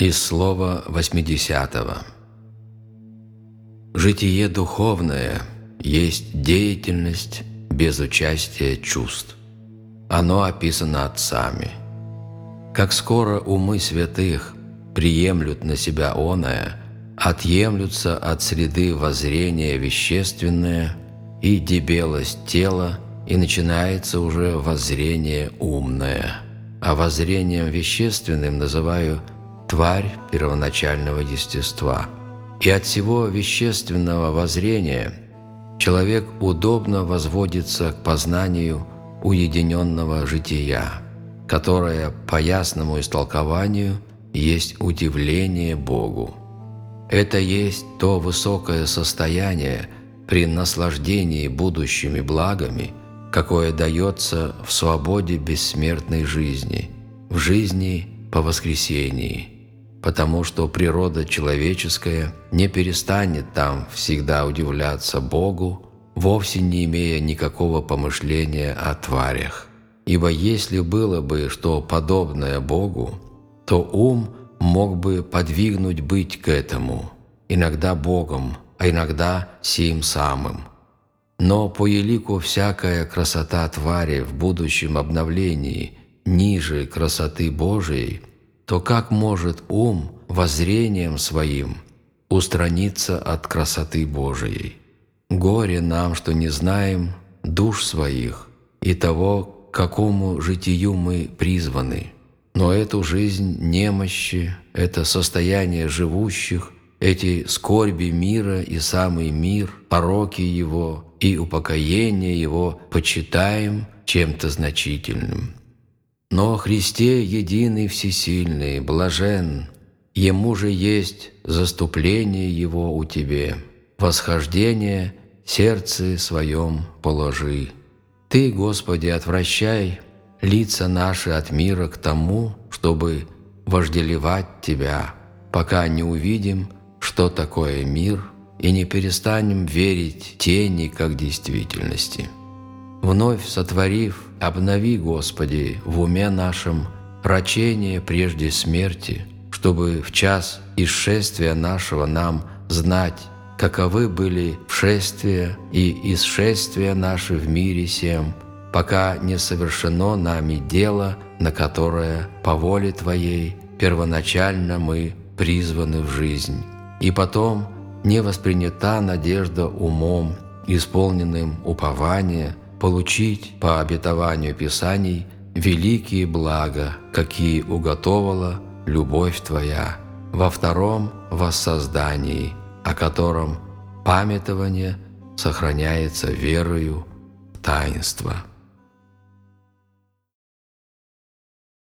Из слова 80 Житие духовное есть деятельность без участия чувств. Оно описано отцами. Как скоро умы святых приемлют на себя оное, отъемлются от среды воззрения вещественное и дебелость тела, и начинается уже воззрение умное. А воззрением вещественным называю тварь первоначального естества. И от всего вещественного воззрения человек удобно возводится к познанию уединенного жития, которое по ясному истолкованию есть удивление Богу. Это есть то высокое состояние при наслаждении будущими благами, какое дается в свободе бессмертной жизни, в жизни по воскресении, потому что природа человеческая не перестанет там всегда удивляться Богу, вовсе не имея никакого помышления о тварях. Ибо если было бы что подобное Богу, то ум мог бы подвигнуть быть к этому, иногда Богом, а иногда сим самым. Но по елику всякая красота твари в будущем обновлении ниже красоты Божией, то как может ум воззрением своим устраниться от красоты Божией? Горе нам, что не знаем душ своих и того, к какому житию мы призваны. Но эту жизнь немощи, это состояние живущих, эти скорби мира и самый мир, пороки его и упокоение его почитаем чем-то значительным. Но Христе единый всесильный, блажен, Ему же есть заступление Его у тебе, восхождение сердце своем положи. Ты, Господи, отвращай лица наши от мира к тому, чтобы вожделевать Тебя, пока не увидим, что такое мир, и не перестанем верить тени как действительности. Вновь сотворив, обнови, Господи, в уме нашем рачение прежде смерти, чтобы в час исшествия нашего нам знать, каковы были вшествия и исшествия наши в мире сем, пока не совершено нами дело, на которое по воле Твоей первоначально мы призваны в жизнь. И потом не воспринята надежда умом, исполненным упования, получить по обетованию Писаний великие блага, какие уготовала любовь Твоя, во втором воссоздании, о котором памятование сохраняется верою в таинство.